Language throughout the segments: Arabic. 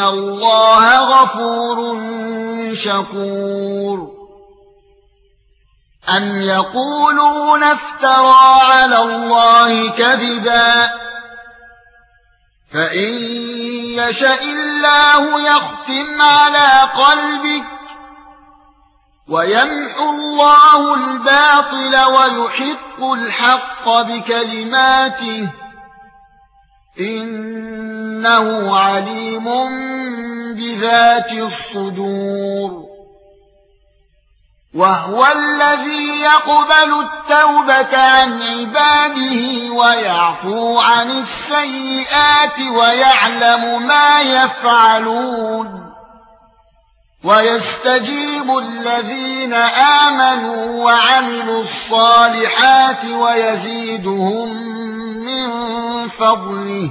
ان الله غفور شكور ام يقولون افترى على الله كذبا فان يشاء الله يختم على قلبك ويمحو الله الباطل ويحق الحق بكلماته انه عليم بذات الصدور وهو الذي يقبل التوبة عن عباده ويعفو عن السيئات ويعلم ما يفعلون ويستجيب الذين آمنوا وعملوا الصالحات ويزيدهم من فضله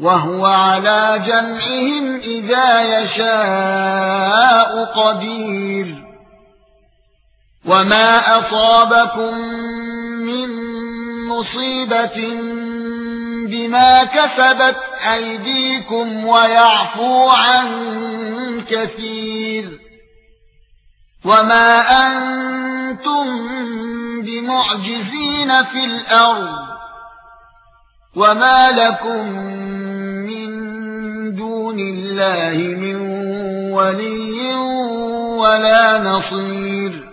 وهو على جمعهم إذا يشاء قدير. وما أصابكم من مصيبة بما كسبت أيديكم ويعفو عن كثير. وما أنتم بمعجزين في الأرض. وما لكم دون الله من ولي ولا نصير.